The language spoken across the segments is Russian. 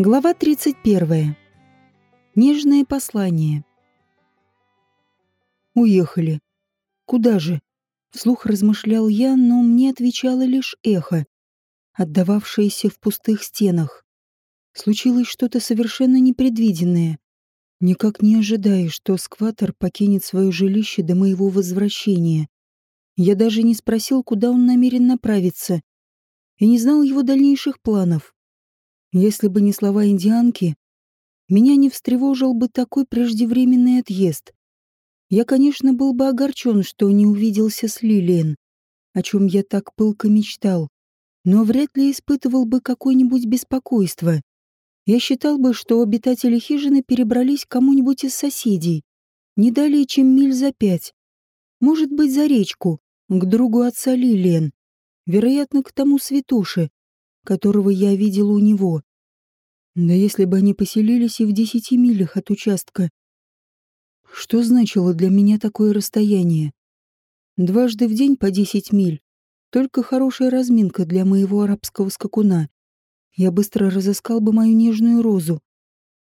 Глава 31. Нежное послание. Уехали. Куда же? Вслух размышлял я, но мне отвечало лишь эхо, отдававшееся в пустых стенах. Случилось что-то совершенно непредвиденное. Никак не ожидая, что скватер покинет свое жилище до моего возвращения. Я даже не спросил, куда он намерен направиться, и не знал его дальнейших планов. Если бы не слова индианки, меня не встревожил бы такой преждевременный отъезд. Я, конечно, был бы огорчен, что не увиделся с Лилиен, о чем я так пылко мечтал, но вряд ли испытывал бы какое-нибудь беспокойство. Я считал бы, что обитатели хижины перебрались к кому-нибудь из соседей, не далее, чем миль за пять. Может быть, за речку, к другу отца Лилиен, вероятно, к тому святуше, которого я видел у него. Да если бы они поселились и в десяти милях от участка. Что значило для меня такое расстояние? Дважды в день по десять миль. Только хорошая разминка для моего арабского скакуна. Я быстро разыскал бы мою нежную розу.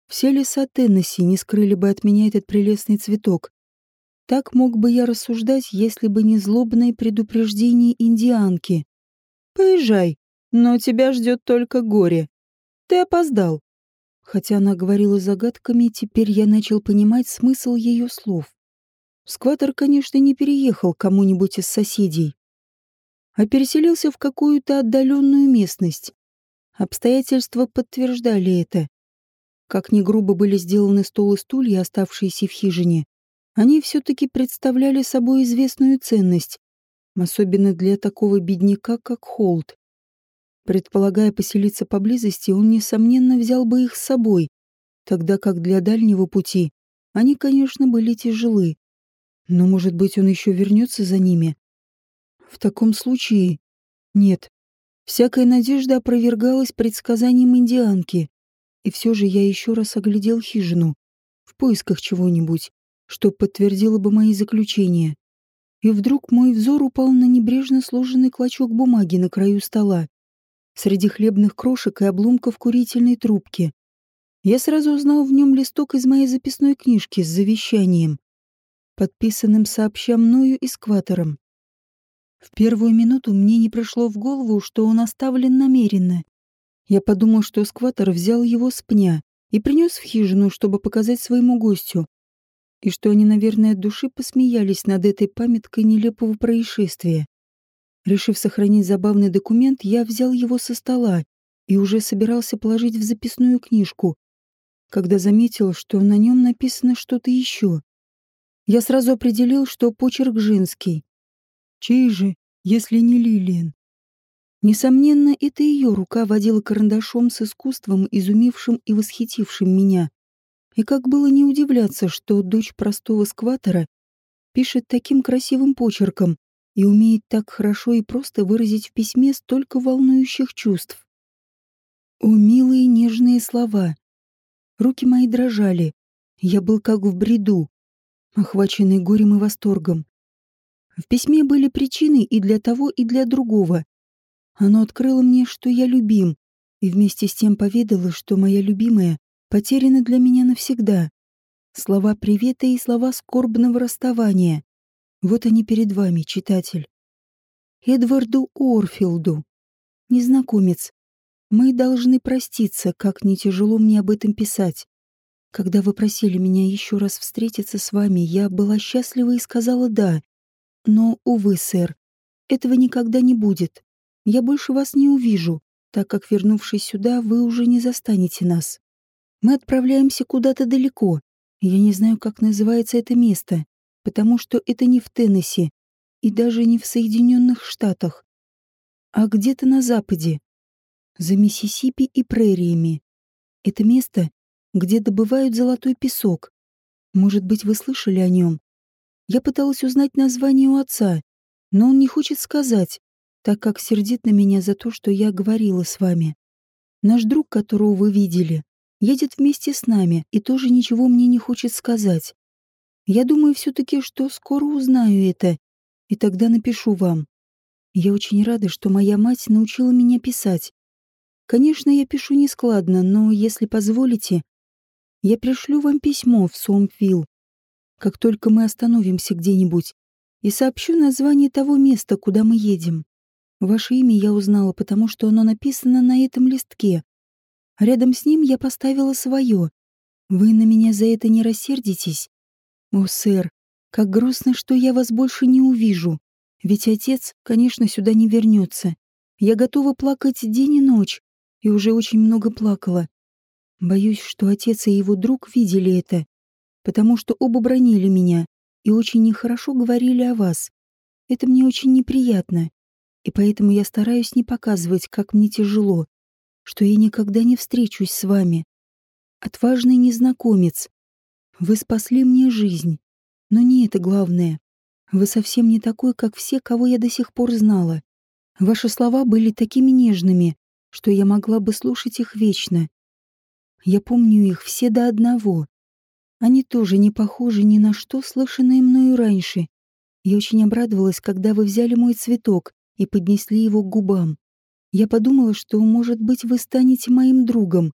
Все леса Теннесси не скрыли бы от меня этот прелестный цветок. Так мог бы я рассуждать, если бы не злобное предупреждение индианки. «Поезжай», но тебя ждет только горе. Ты опоздал. Хотя она говорила загадками, теперь я начал понимать смысл ее слов. Скватер, конечно, не переехал кому-нибудь из соседей, а переселился в какую-то отдаленную местность. Обстоятельства подтверждали это. Как ни грубо были сделаны стол и стулья, оставшиеся в хижине, они все-таки представляли собой известную ценность, особенно для такого бедняка, как Холт. Предполагая поселиться поблизости, он, несомненно, взял бы их с собой, тогда как для дальнего пути они, конечно, были тяжелы. Но, может быть, он еще вернется за ними? В таком случае... Нет. Всякая надежда опровергалась предсказанием индианки. И все же я еще раз оглядел хижину, в поисках чего-нибудь, что подтвердило бы мои заключения. И вдруг мой взор упал на небрежно сложенный клочок бумаги на краю стола среди хлебных крошек и обломков курительной трубки. Я сразу узнал в нем листок из моей записной книжки с завещанием, подписанным сообща мною эскватором. В первую минуту мне не пришло в голову, что он оставлен намеренно. Я подумал, что эскватор взял его с пня и принес в хижину, чтобы показать своему гостю, и что они, наверное, от души посмеялись над этой памяткой нелепого происшествия. Решив сохранить забавный документ, я взял его со стола и уже собирался положить в записную книжку, когда заметил, что на нем написано что-то еще. Я сразу определил, что почерк женский. Чей же, если не Лилиан? Несомненно, это ее рука водила карандашом с искусством, изумившим и восхитившим меня. И как было не удивляться, что дочь простого скватера пишет таким красивым почерком, и умеет так хорошо и просто выразить в письме столько волнующих чувств. О, милые нежные слова! Руки мои дрожали. Я был как в бреду, охваченный горем и восторгом. В письме были причины и для того, и для другого. Оно открыло мне, что я любим, и вместе с тем поведало, что моя любимая потеряна для меня навсегда. Слова привета и слова скорбного расставания. Вот они перед вами, читатель. Эдварду Орфилду. Незнакомец. Мы должны проститься, как не тяжело мне об этом писать. Когда вы просили меня еще раз встретиться с вами, я была счастлива и сказала «да». Но, увы, сэр, этого никогда не будет. Я больше вас не увижу, так как, вернувшись сюда, вы уже не застанете нас. Мы отправляемся куда-то далеко. Я не знаю, как называется это место потому что это не в Теннесси и даже не в Соединенных Штатах, а где-то на западе, за Миссисипи и прериями. Это место, где добывают золотой песок. Может быть, вы слышали о нем? Я пыталась узнать название у отца, но он не хочет сказать, так как сердит на меня за то, что я говорила с вами. Наш друг, которого вы видели, едет вместе с нами и тоже ничего мне не хочет сказать. Я думаю все-таки, что скоро узнаю это, и тогда напишу вам. Я очень рада, что моя мать научила меня писать. Конечно, я пишу нескладно, но, если позволите, я пришлю вам письмо в Сомпвилл, как только мы остановимся где-нибудь, и сообщу название того места, куда мы едем. Ваше имя я узнала, потому что оно написано на этом листке. Рядом с ним я поставила свое. Вы на меня за это не рассердитесь? О, сэр, как грустно, что я вас больше не увижу. Ведь отец, конечно, сюда не вернется. Я готова плакать день и ночь, и уже очень много плакала. Боюсь, что отец и его друг видели это, потому что оба бронили меня и очень нехорошо говорили о вас. Это мне очень неприятно, и поэтому я стараюсь не показывать, как мне тяжело, что я никогда не встречусь с вами. Отважный незнакомец. Вы спасли мне жизнь, но не это главное. Вы совсем не такой, как все, кого я до сих пор знала. Ваши слова были такими нежными, что я могла бы слушать их вечно. Я помню их все до одного. Они тоже не похожи ни на что, слышанное мною раньше. Я очень обрадовалась, когда вы взяли мой цветок и поднесли его к губам. Я подумала, что, может быть, вы станете моим другом.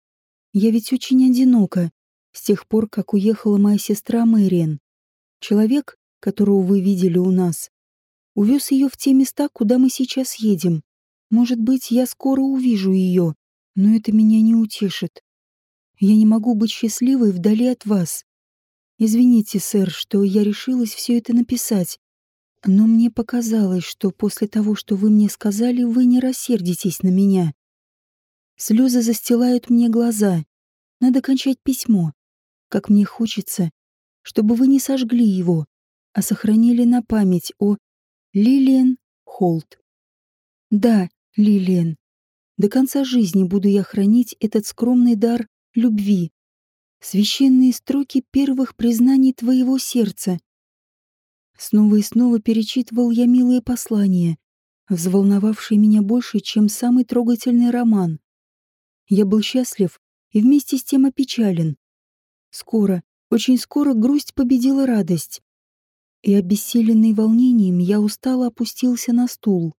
Я ведь очень одинока, с тех пор, как уехала моя сестра Мэриэн. Человек, которого вы видели у нас, увез ее в те места, куда мы сейчас едем. Может быть, я скоро увижу ее, но это меня не утешит. Я не могу быть счастливой вдали от вас. Извините, сэр, что я решилась все это написать, но мне показалось, что после того, что вы мне сказали, вы не рассердитесь на меня. Слезы застилают мне глаза. Надо кончать письмо. Как мне хочется, чтобы вы не сожгли его, а сохранили на память о Лилиан Холт. Да, Лилиан. До конца жизни буду я хранить этот скромный дар любви. Священные строки первых признаний твоего сердца. Снова и снова перечитывал я милые послания, взволновавшие меня больше, чем самый трогательный роман. Я был счастлив и вместе с тем опечален. Скоро, очень скоро грусть победила радость. И обессиленный волнением я устало опустился на стул.